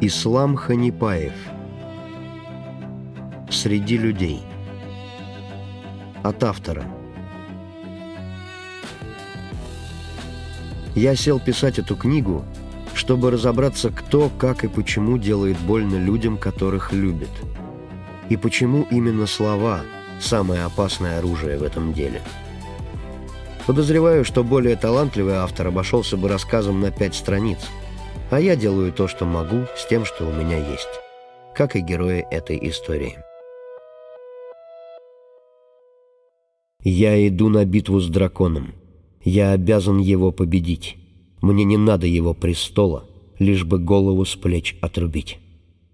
Ислам Ханипаев «Среди людей» От автора Я сел писать эту книгу, чтобы разобраться, кто, как и почему делает больно людям, которых любит. И почему именно слова – самое опасное оружие в этом деле. Подозреваю, что более талантливый автор обошелся бы рассказом на пять страниц – а я делаю то, что могу, с тем, что у меня есть. Как и герои этой истории. Я иду на битву с драконом. Я обязан его победить. Мне не надо его престола, лишь бы голову с плеч отрубить.